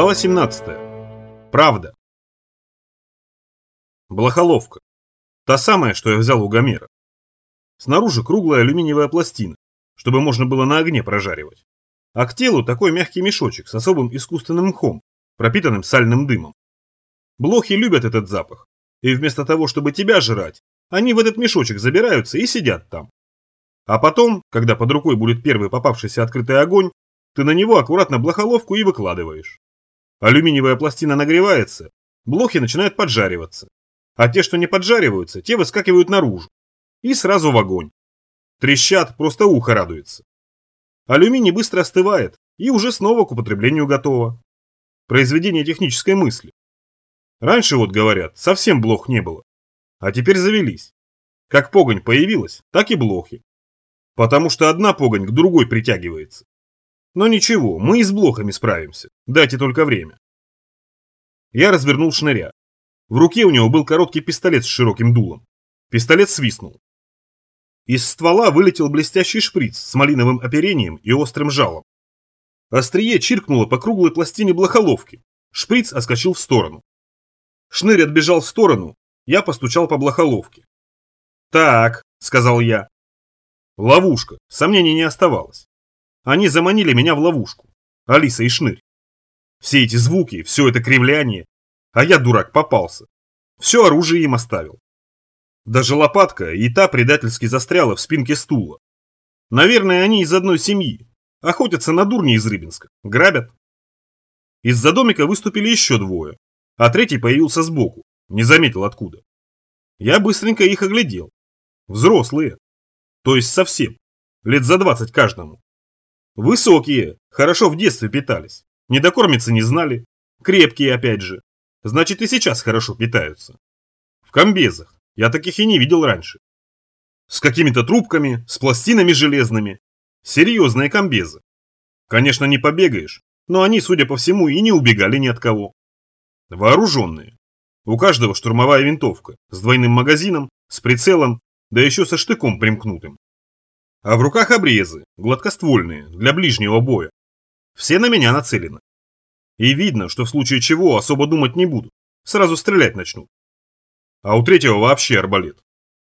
Глава 17. Правда. Блохоловка. Та самая, что я взял у Гомера. Снаружи круглая алюминиевая пластина, чтобы можно было на огне прожаривать. А к телу такой мягкий мешочек с особым искусственным мхом, пропитанным сальным дымом. Блохи любят этот запах, и вместо того, чтобы тебя жрать, они в этот мешочек забираются и сидят там. А потом, когда под рукой будет первый попавшийся открытый огонь, ты на него аккуратно блохоловку и выкладываешь. Алюминиевая пластина нагревается, блохи начинают поджариваться. А те, что не поджариваются, те выскакивают наружу. И сразу в огонь. Трещат, просто ухо радуется. Алюминий быстро остывает и уже снова к употреблению готово. Произведение технической мысли. Раньше, вот говорят, совсем блох не было. А теперь завелись. Как погонь появилась, так и блохи. Потому что одна погонь к другой притягивается. Но ничего, мы и с блохами справимся. Дайте только время. Я развернул шныря. В руке у него был короткий пистолет с широким дулом. Пистолет свистнул. Из ствола вылетел блестящий шприц с малиновым оперением и острым жалом. Острие чиркнуло по круглой пластине блохоловки. Шприц отскочил в сторону. Шнырь отбежал в сторону, я постучал по блохоловке. «Так», — сказал я. Ловушка, сомнений не оставалось. Они заманили меня в ловушку. Алиса и Шнырь. Все эти звуки, все это кривляние. А я, дурак, попался. Все оружие им оставил. Даже лопатка и та предательски застряла в спинке стула. Наверное, они из одной семьи. Охотятся на дурни из Рыбинска. Грабят. Из-за домика выступили еще двое. А третий появился сбоку. Не заметил откуда. Я быстренько их оглядел. Взрослые. То есть совсем. Лет за двадцать каждому. Высокие, хорошо в детстве питались. Недокормиться не знали. Крепкие опять же. Значит и сейчас хорошо питаются. В комбезах. Я таких и не видел раньше. С какими-то трубками, с пластинами железными. Серьезные комбезы. Конечно, не побегаешь, но они, судя по всему, и не убегали ни от кого. Вооруженные. У каждого штурмовая винтовка, с двойным магазином, с прицелом, да еще со штыком примкнутым. А в руках обрезы, гладкоствольные, для ближнего боя. Все на меня нацелены. И видно, что в случае чего особо думать не будут, сразу стрелять начнут. А у третьего вообще арбалет.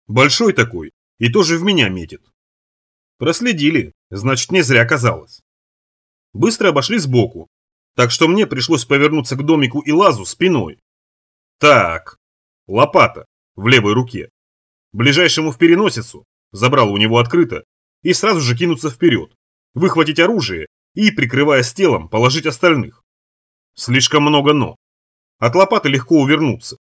Большой такой, и тоже в меня метит. Проследили, значит не зря казалось. Быстро обошли сбоку, так что мне пришлось повернуться к домику и лазу спиной. Так, лопата в левой руке. Ближайшему в переносицу, забрал у него открыто и сразу же кинуться вперед, выхватить оружие и, прикрываясь телом, положить остальных. Слишком много «но». От лопаты легко увернуться.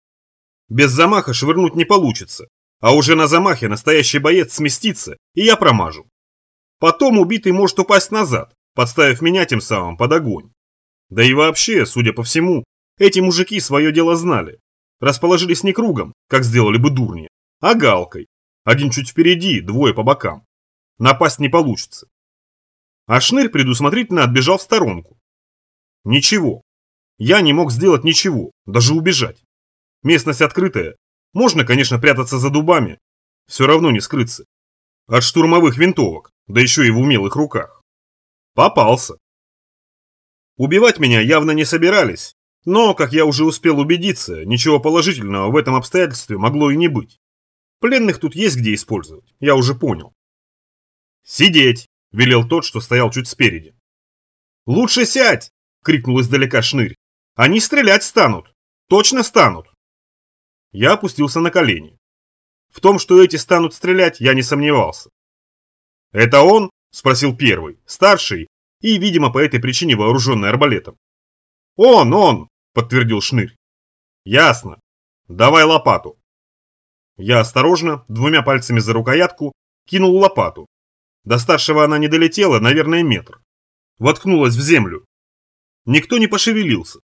Без замаха швырнуть не получится, а уже на замахе настоящий боец сместится, и я промажу. Потом убитый может упасть назад, подставив меня тем самым под огонь. Да и вообще, судя по всему, эти мужики свое дело знали. Расположились не кругом, как сделали бы дурни, а галкой. Один чуть впереди, двое по бокам. Напасть не получится. А Шнырь предусмотрительно отбежал в сторонку. Ничего. Я не мог сделать ничего, даже убежать. Местность открытая. Можно, конечно, прятаться за дубами. Все равно не скрыться. От штурмовых винтовок, да еще и в умелых руках. Попался. Убивать меня явно не собирались, но, как я уже успел убедиться, ничего положительного в этом обстоятельстве могло и не быть. Пленных тут есть где использовать, я уже понял. «Сидеть!» – велел тот, что стоял чуть спереди. «Лучше сядь!» – крикнул издалека Шнырь. «Они стрелять станут! Точно станут!» Я опустился на колени. В том, что эти станут стрелять, я не сомневался. «Это он?» – спросил первый, старший и, видимо, по этой причине вооруженный арбалетом. «Он, он!» – подтвердил Шнырь. «Ясно. Давай лопату». Я осторожно, двумя пальцами за рукоятку, кинул лопату, до старшего она не долетела, наверное, метр. Воткнулась в землю. Никто не пошевелился.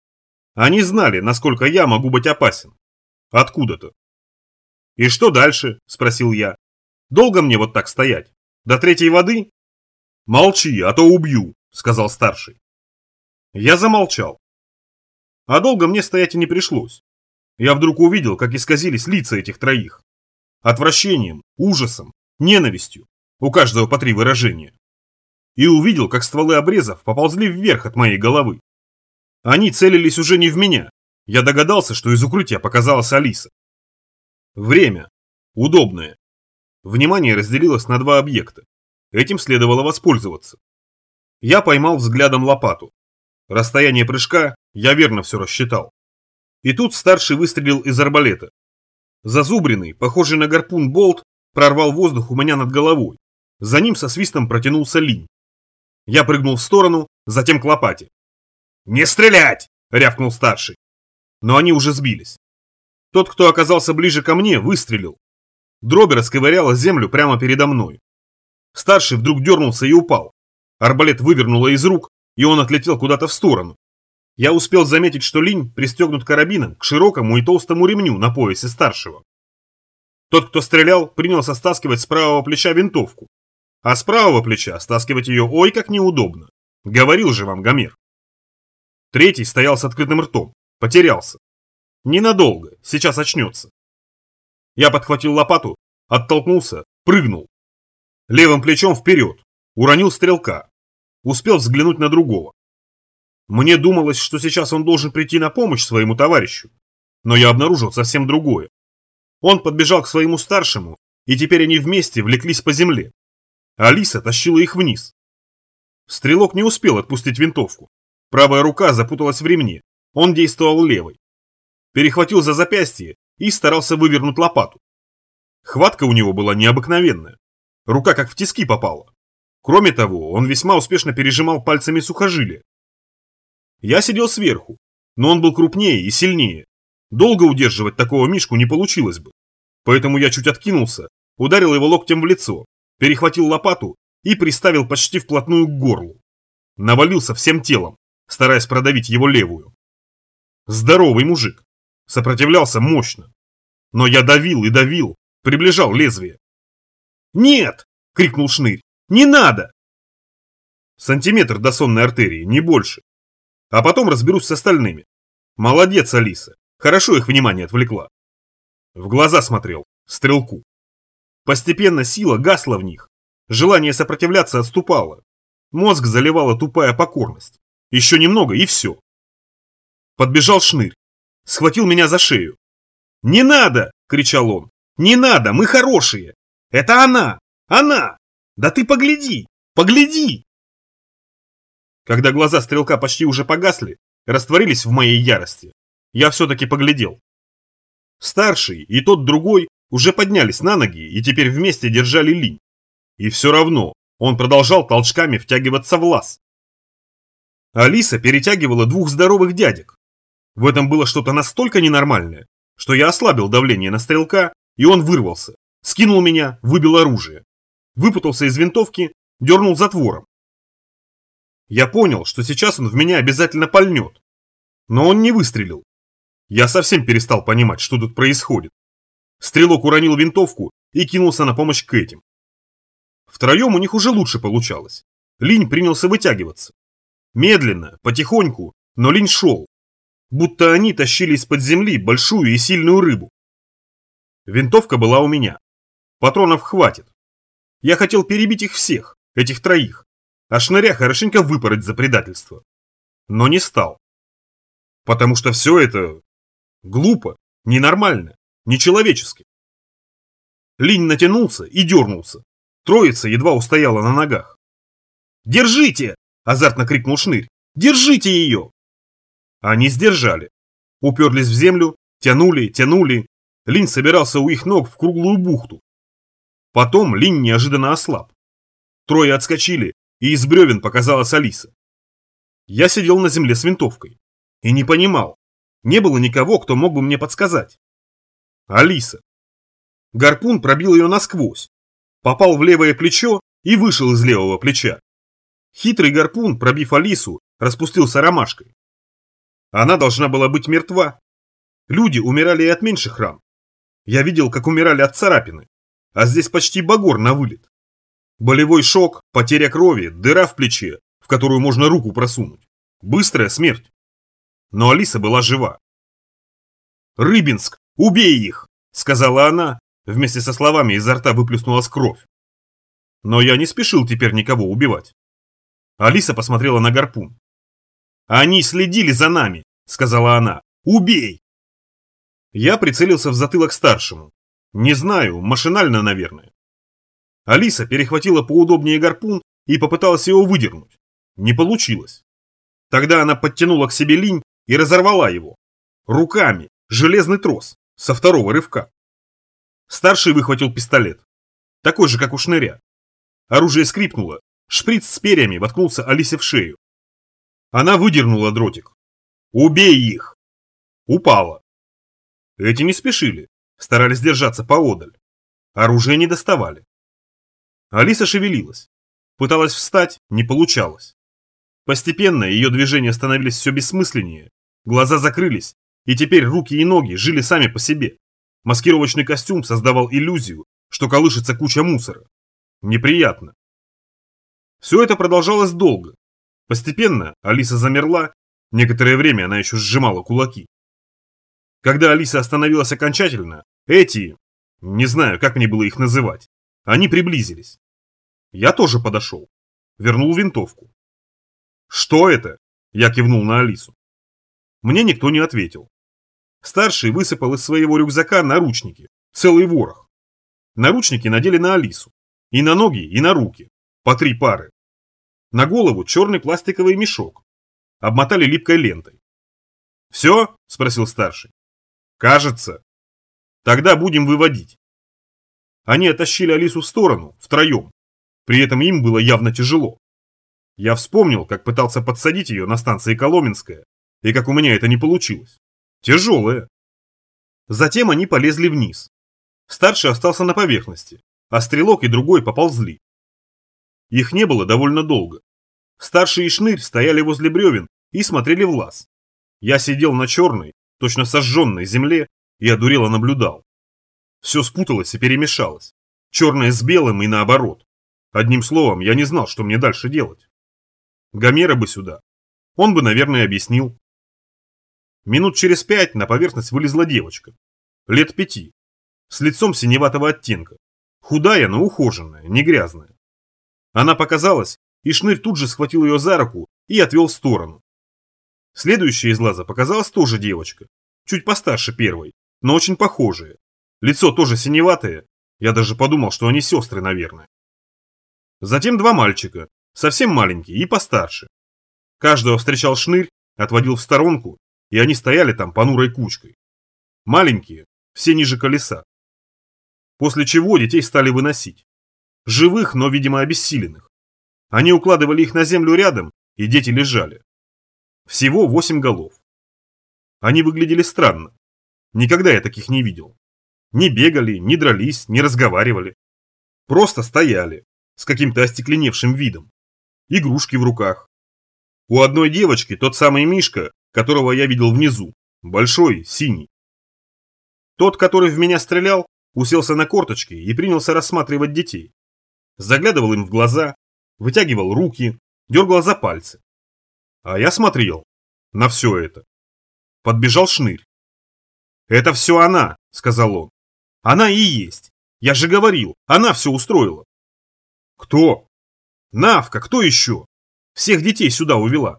Они знали, насколько я могу быть опасен. Откуда-то. «И что дальше?» – спросил я. «Долго мне вот так стоять? До третьей воды?» «Молчи, а то убью», – сказал старший. Я замолчал. А долго мне стоять и не пришлось. Я вдруг увидел, как исказились лица этих троих. Отвращением, ужасом, ненавистью, у каждого по три выражения. И увидел, как стволы обрезов поползли вверх от моей головы. Они целились уже не в меня. Я догадался, что из укрытия показалась Алиса. Время. Удобное. Внимание разделилось на два объекта. Этим следовало воспользоваться. Я поймал взглядом лопату. Расстояние прыжка я верно все рассчитал. И тут старший выстрелил из арбалета. Зазубренный, похожий на гарпун болт, прорвал воздух у меня над головой. За ним со свистом протянулся линь. Я прыгнул в сторону, затем к лопате. «Не стрелять!» – рявкнул старший. Но они уже сбились. Тот, кто оказался ближе ко мне, выстрелил. Дроби расковыряла землю прямо передо мной. Старший вдруг дернулся и упал. Арбалет вывернуло из рук, и он отлетел куда-то в сторону. Я успел заметить, что линь пристегнут карабином к широкому и толстому ремню на поясе старшего. Тот, кто стрелял, принялся стаскивать с правого плеча винтовку. А с правого плеча стаскивать ее ой как неудобно. Говорил же вам Гомер. Третий стоял с открытым ртом, потерялся. Ненадолго, сейчас очнется. Я подхватил лопату, оттолкнулся, прыгнул. Левым плечом вперед, уронил стрелка. Успел взглянуть на другого. Мне думалось, что сейчас он должен прийти на помощь своему товарищу. Но я обнаружил совсем другое. Он подбежал к своему старшему, и теперь они вместе влеклись по земле. Алиса тащила их вниз. Стрелок не успел отпустить винтовку. Правая рука запуталась в ремне. Он действовал левой. Перехватил за запястье и старался вывернуть лопату. Хватка у него была необыкновенная. Рука как в тиски попала. Кроме того, он весьма успешно пережимал пальцами сухожилия. Я сидел сверху, но он был крупнее и сильнее. Долго удерживать такого мишку не получилось бы. Поэтому я чуть откинулся, ударил его локтем в лицо, перехватил лопату и приставил почти вплотную к горлу. Навалился всем телом, стараясь продавить его левую. Здоровый мужик. Сопротивлялся мощно. Но я давил и давил, приближал лезвие. «Нет!» — крикнул Шнырь. «Не надо!» Сантиметр до сонной артерии, не больше. А потом разберусь с остальными. Молодец, Алиса. Хорошо их внимание отвлекла. В глаза смотрел, стрелку. Постепенно сила гасла в них. Желание сопротивляться отступало. Мозг заливала тупая покорность. Еще немного и все. Подбежал шнырь. Схватил меня за шею. «Не надо!» – кричал он. «Не надо! Мы хорошие! Это она! Она! Да ты погляди! Погляди!» Когда глаза стрелка почти уже погасли, растворились в моей ярости, я все-таки поглядел. Старший и тот другой уже поднялись на ноги и теперь вместе держали линь. И все равно он продолжал толчками втягиваться в лаз. Алиса перетягивала двух здоровых дядек. В этом было что-то настолько ненормальное, что я ослабил давление на стрелка, и он вырвался, скинул меня, выбил оружие. Выпутался из винтовки, дернул затвором. Я понял, что сейчас он в меня обязательно пальнет. Но он не выстрелил, я совсем перестал понимать, что тут происходит. Стрелок уронил винтовку и кинулся на помощь к этим. Втроем у них уже лучше получалось. Линь принялся вытягиваться. Медленно, потихоньку, но Линь шел. Будто они тащили из-под земли большую и сильную рыбу. Винтовка была у меня. Патронов хватит. Я хотел перебить их всех, этих троих, а шныря хорошенько выпороть за предательство. Но не стал. Потому что все это Глупо, ненормально, нечеловечески. Линь натянулся и дернулся. Троица едва устояла на ногах. «Держите!» – азартно крикнул Шнырь. «Держите ее!» Они сдержали. Уперлись в землю, тянули, тянули. Линь собирался у их ног в круглую бухту. Потом Линь неожиданно ослаб. Трое отскочили, и из бревен показалась Алиса. Я сидел на земле с винтовкой и не понимал, не было никого, кто мог бы мне подсказать. Алиса. Гарпун пробил ее насквозь, попал в левое плечо и вышел из левого плеча. Хитрый гарпун, пробив Алису, распустился ромашкой. Она должна была быть мертва. Люди умирали и от меньших ран. Я видел, как умирали от царапины, а здесь почти багор на вылет. Болевой шок, потеря крови, дыра в плече, в которую можно руку просунуть. Быстрая смерть но Алиса была жива. «Рыбинск, убей их!» – сказала она, вместе со словами изо рта выплюснулась кровь. Но я не спешил теперь никого убивать. Алиса посмотрела на гарпун. Они следили за нами, сказала она. Убей! Я прицелился в затылок старшему. Не знаю, машинально, наверное. Алиса перехватила поудобнее гарпун и попыталась его выдернуть. Не получилось. Тогда она подтянула к себе линь и разорвала его. Руками, железный трос, со второго рывка. Старший выхватил пистолет. Такой же, как у шныря. Оружие скрипнуло. Шприц с перьями воткнулся Алисе в шею. Она выдернула дротик. «Убей их!» Упала. Эти не спешили, старались держаться поодаль. Оружие не доставали. Алиса шевелилась. Пыталась встать, не получалось. Постепенно ее движения становились все бессмысленнее, глаза закрылись, и теперь руки и ноги жили сами по себе. Маскировочный костюм создавал иллюзию, что колышется куча мусора. Неприятно. Все это продолжалось долго. Постепенно Алиса замерла, некоторое время она еще сжимала кулаки. Когда Алиса остановилась окончательно, эти, не знаю, как мне было их называть, они приблизились. Я тоже подошел. Вернул винтовку. «Что это?» Я кивнул на Алису. Мне никто не ответил. Старший высыпал из своего рюкзака наручники, целый ворох. Наручники надели на Алису. И на ноги, и на руки. По три пары. На голову черный пластиковый мешок. Обмотали липкой лентой. «Все?» – спросил старший. «Кажется. Тогда будем выводить». Они оттащили Алису в сторону, втроем. При этом им было явно тяжело. Я вспомнил, как пытался подсадить ее на станции Коломенская, и как у меня это не получилось. Тяжелое. Затем они полезли вниз. Старший остался на поверхности, а стрелок и другой поползли. Их не было довольно долго. Старший и Шнырь стояли возле бревен и смотрели в лаз. Я сидел на черной, точно сожженной земле и одурело наблюдал. Все спуталось и перемешалось. Черное с белым и наоборот. Одним словом, я не знал, что мне дальше делать. Гомера бы сюда. Он бы, наверное, объяснил. Минут через пять на поверхность вылезла девочка. Лет пяти. С лицом синеватого оттенка. Худая, но ухоженная, не грязная. Она показалась, и Шнырь тут же схватил ее за руку и отвел в сторону. Следующая из лаза показалась тоже девочка. Чуть постарше первой, но очень похожая. Лицо тоже синеватое. Я даже подумал, что они сестры, наверное. Затем два мальчика, совсем маленькие и постарше. Каждого встречал шнырь, отводил в сторонку, и они стояли там понурой кучкой. Маленькие, все ниже колеса. После чего детей стали выносить. Живых, но, видимо, обессиленных. Они укладывали их на землю рядом, и дети лежали. Всего восемь голов. Они выглядели странно. Никогда я таких не видел. Не бегали, не дрались, не разговаривали. Просто стояли, с каким-то остекленевшим видом. Игрушки в руках. У одной девочки тот самый Мишка, которого я видел внизу. Большой, синий. Тот, который в меня стрелял, уселся на корточки и принялся рассматривать детей. Заглядывал им в глаза, вытягивал руки, дергал за пальцы. А я смотрел на все это. Подбежал шнырь. «Это все она», — сказал он. «Она и есть. Я же говорил, она все устроила. Кто? Навка, кто еще? Всех детей сюда увела.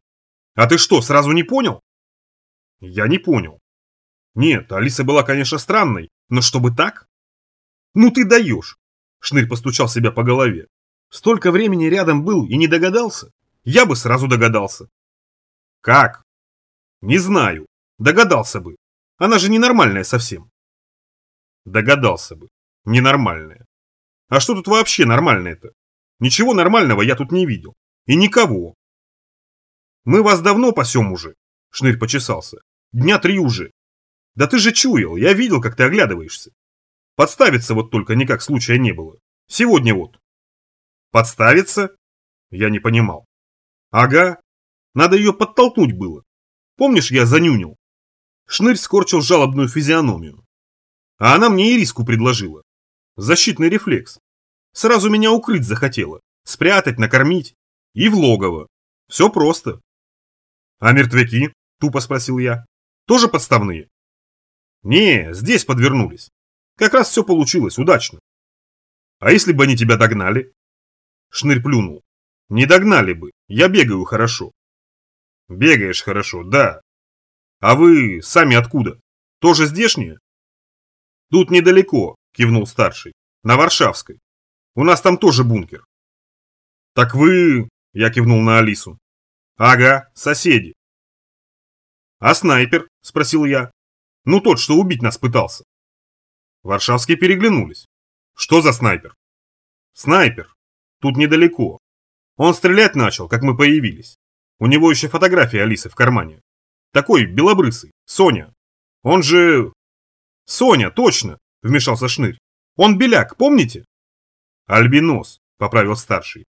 А ты что, сразу не понял? Я не понял. Нет, Алиса была, конечно, странной, но чтобы так? Ну ты даешь. Шнырь постучал себя по голове. Столько времени рядом был и не догадался? Я бы сразу догадался. Как? Не знаю. Догадался бы. Она же ненормальная совсем. Догадался бы. Ненормальная. А что тут вообще нормальное-то? Ничего нормального я тут не видел. И никого. Мы вас давно пасем уже. Шнырь почесался. Дня три уже. Да ты же чуял, я видел, как ты оглядываешься. Подставиться вот только никак случая не было. Сегодня вот. Подставиться? Я не понимал. Ага. Надо ее подтолкнуть было. Помнишь, я занюнил? Шнырь скорчил жалобную физиономию. А она мне и риску предложила. Защитный рефлекс. Сразу меня укрыть захотела. Спрятать, накормить. И в логово. Все просто. А мертвяки? Тупо спросил я. Тоже подставные? Не, здесь подвернулись. Как раз все получилось, удачно. А если бы они тебя догнали? Шнырь плюнул. Не догнали бы, я бегаю хорошо. Бегаешь хорошо, да. А вы сами откуда? Тоже здешние? Тут недалеко, кивнул старший. На Варшавской. У нас там тоже бункер. Так вы... Я кивнул на Алису. Ага, соседи. А снайпер? Спросил я. Ну тот, что убить нас пытался. Варшавские переглянулись. Что за снайпер? Снайпер. Тут недалеко. Он стрелять начал, как мы появились. У него еще фотография Алисы в кармане. Такой белобрысый, Соня. Он же... Соня, точно, вмешался Шнырь. Он беляк, помните? Альбинос, поправил старший.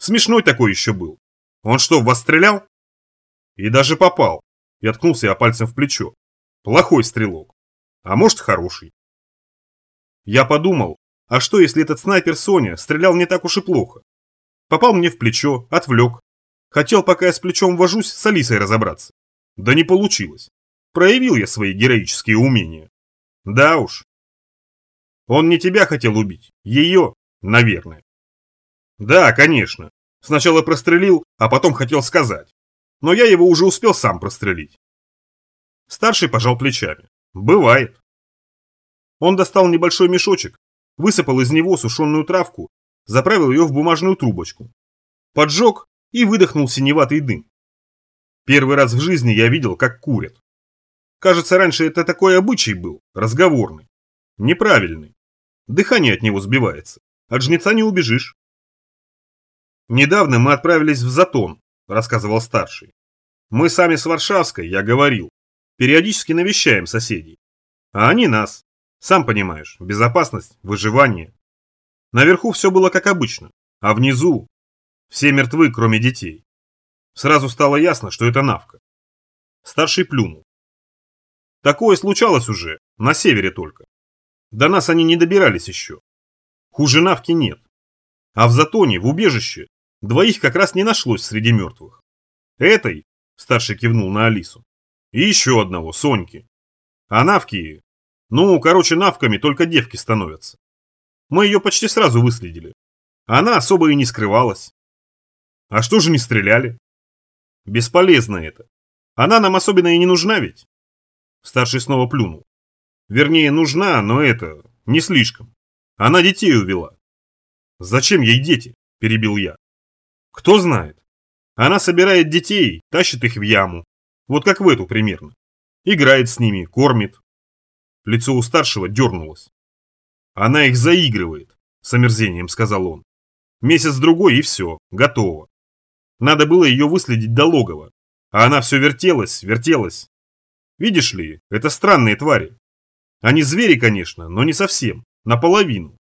Смешной такой еще был. Он что, в вас стрелял? И даже попал. Я ткнулся я пальцем в плечо. Плохой стрелок. А может, хороший. Я подумал, а что, если этот снайпер Соня стрелял не так уж и плохо? Попал мне в плечо, отвлек. Хотел, пока я с плечом вожусь, с Алисой разобраться. Да не получилось. Проявил я свои героические умения. Да уж. Он не тебя хотел убить, ее, наверное. Да, конечно. Сначала прострелил, а потом хотел сказать. Но я его уже успел сам прострелить. Старший пожал плечами. Бывает. Он достал небольшой мешочек, высыпал из него сушеную травку, заправил ее в бумажную трубочку. Поджег и выдохнул синеватый дым. Первый раз в жизни я видел, как курят. Кажется, раньше это такой обычай был, разговорный. Неправильный. Дыхание от него сбивается. От жнеца не убежишь. Недавно мы отправились в Затон, рассказывал старший. Мы сами с Варшавской, я говорил. Периодически навещаем соседей. А они нас. Сам понимаешь, безопасность, выживание. Наверху все было как обычно, а внизу все мертвы, кроме детей. Сразу стало ясно, что это Навка. Старший плюнул. Такое случалось уже, на севере только. До нас они не добирались еще. Хуже Навки нет. А в Затоне, в убежище, двоих как раз не нашлось среди мертвых. Этой, старший кивнул на Алису, и еще одного, Соньки. А Навки, ну, короче, Навками только девки становятся. Мы ее почти сразу выследили. Она особо и не скрывалась. А что же не стреляли? Бесполезно это. Она нам особенно и не нужна ведь. Старший снова плюнул. Вернее, нужна, но это, не слишком. Она детей увела. Зачем ей дети? Перебил я. Кто знает. Она собирает детей, тащит их в яму. Вот как в эту примерно. Играет с ними, кормит. Лицо у старшего дернулось. Она их заигрывает, с омерзением сказал он. Месяц-другой и все, готово. Надо было ее выследить до логова. А она все вертелась, вертелась. Видишь ли, это странные твари. Они звери, конечно, но не совсем, наполовину.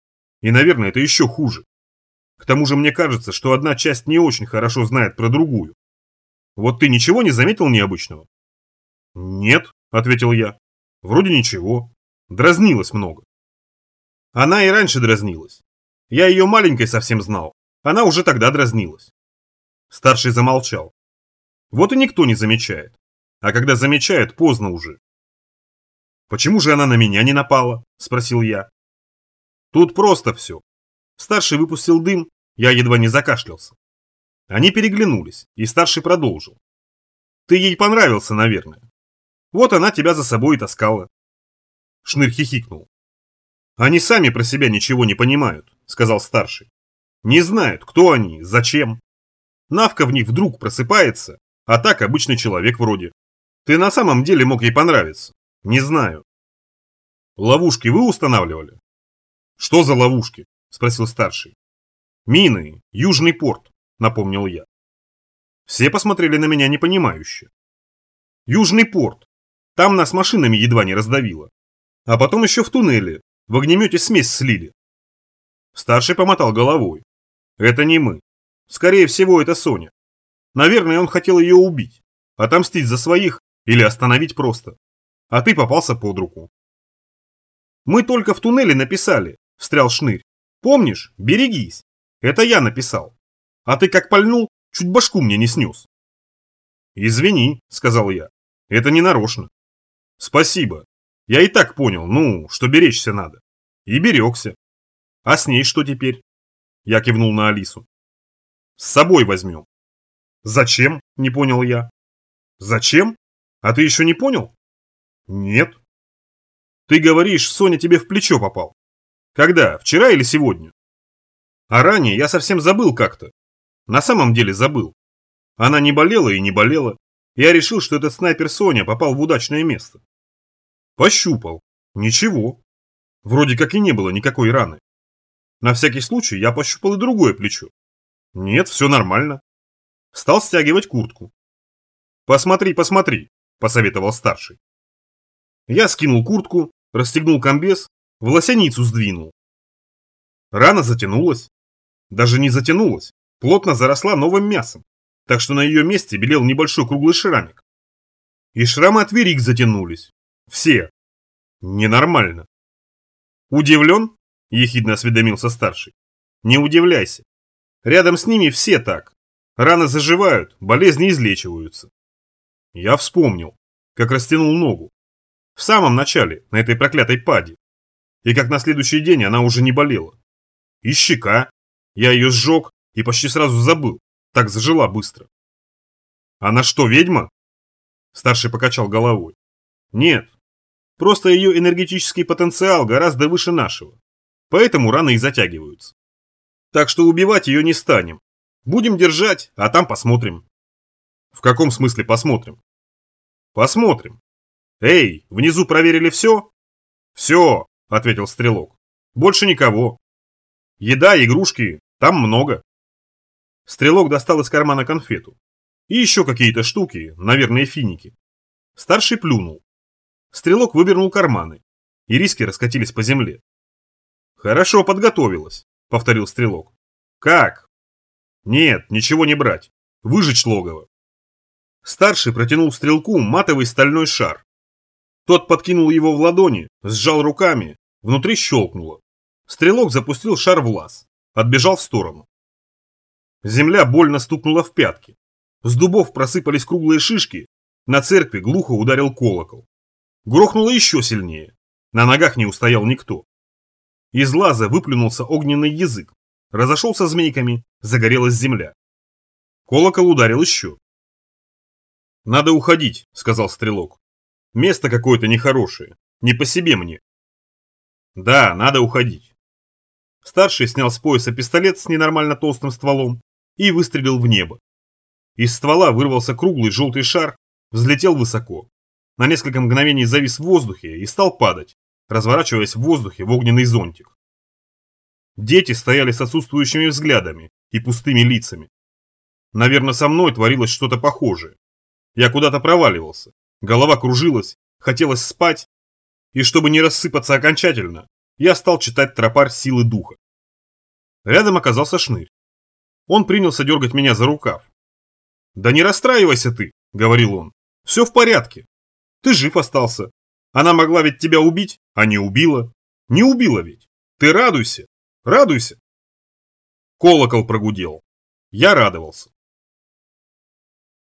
И, наверное, это еще хуже. К тому же мне кажется, что одна часть не очень хорошо знает про другую. Вот ты ничего не заметил необычного? Нет, ответил я. Вроде ничего. Дразнилась много. Она и раньше дразнилась. Я ее маленькой совсем знал. Она уже тогда дразнилась. Старший замолчал. Вот и никто не замечает. А когда замечают, поздно уже. «Почему же она на меня не напала?» – спросил я. Тут просто все. Старший выпустил дым, я едва не закашлялся. Они переглянулись, и старший продолжил. Ты ей понравился, наверное. Вот она тебя за собой и таскала. Шнырь хихикнул. Они сами про себя ничего не понимают, сказал старший. Не знают, кто они, зачем. Навка в них вдруг просыпается, а так обычный человек вроде. Ты на самом деле мог ей понравиться. Не знаю. Ловушки вы устанавливали? Что за ловушки? Спросил старший. Мины, Южный порт, напомнил я. Все посмотрели на меня непонимающе. Южный порт. Там нас машинами едва не раздавило. А потом еще в туннеле, в огнемете смесь слили. Старший помотал головой. Это не мы. Скорее всего, это Соня. Наверное, он хотел ее убить, отомстить за своих или остановить просто. А ты попался под руку. Мы только в туннеле написали, встрял Шнырь. Помнишь? Берегись. Это я написал. А ты как пальнул, чуть башку мне не снес. Извини, сказал я. Это не нарочно. Спасибо. Я и так понял, ну, что беречься надо. И берегся. А с ней что теперь? Я кивнул на Алису. С собой возьмем. Зачем? Не понял я. Зачем? А ты еще не понял? Нет. Ты говоришь, Соня тебе в плечо попал. Когда? Вчера или сегодня? А ранее я совсем забыл как-то. На самом деле забыл. Она не болела и не болела. Я решил, что этот снайпер Соня попал в удачное место. Пощупал. Ничего. Вроде как и не было никакой раны. На всякий случай я пощупал и другое плечо. Нет, все нормально. Стал стягивать куртку. «Посмотри, посмотри», – посоветовал старший. Я скинул куртку, расстегнул комбез, в лосяницу сдвинул. Рана затянулась. Даже не затянулась, плотно заросла новым мясом, так что на ее месте белел небольшой круглый шрамик. И шрамы от верик затянулись. Все. Ненормально. Удивлен? Ехидно осведомился старший. Не удивляйся. Рядом с ними все так. Раны заживают, болезни излечиваются. Я вспомнил, как растянул ногу. В самом начале, на этой проклятой паде. И как на следующий день она уже не болела. И щека. Я ее сжег и почти сразу забыл. Так зажила быстро. Она что, ведьма? Старший покачал головой. Нет. Просто ее энергетический потенциал гораздо выше нашего. Поэтому раны и затягиваются. Так что убивать ее не станем. Будем держать, а там посмотрим. В каком смысле посмотрим? Посмотрим. Эй, внизу проверили все? Все, ответил стрелок. Больше никого. Еда, игрушки, там много. Стрелок достал из кармана конфету. И еще какие-то штуки, наверное, финики. Старший плюнул. Стрелок вывернул карманы. и риски раскатились по земле. «Хорошо подготовилась», — повторил стрелок. «Как?» «Нет, ничего не брать. Выжечь логово». Старший протянул стрелку матовый стальной шар. Тот подкинул его в ладони, сжал руками, внутри щелкнуло. Стрелок запустил шар в лаз, отбежал в сторону. Земля больно стукнула в пятки. С дубов просыпались круглые шишки, на церкви глухо ударил колокол. Грохнуло еще сильнее. На ногах не устоял никто. Из лаза выплюнулся огненный язык, разошелся змейками, загорелась земля. Колокол ударил еще. «Надо уходить», — сказал стрелок. «Место какое-то нехорошее, не по себе мне». «Да, надо уходить». Старший снял с пояса пистолет с ненормально толстым стволом и выстрелил в небо. Из ствола вырвался круглый желтый шар, взлетел высоко. На несколько мгновений завис в воздухе и стал падать, разворачиваясь в воздухе в огненный зонтик. Дети стояли с отсутствующими взглядами и пустыми лицами. Наверное, со мной творилось что-то похожее. Я куда-то проваливался, голова кружилась, хотелось спать, и чтобы не рассыпаться окончательно, я стал читать тропарь силы духа. Рядом оказался шнырь. Он принялся дергать меня за рукав. «Да не расстраивайся ты», — говорил он, — «все в порядке. Ты жив остался. Она могла ведь тебя убить, а не убила. Не убила ведь. Ты радуйся, радуйся». Колокол прогудел. Я радовался.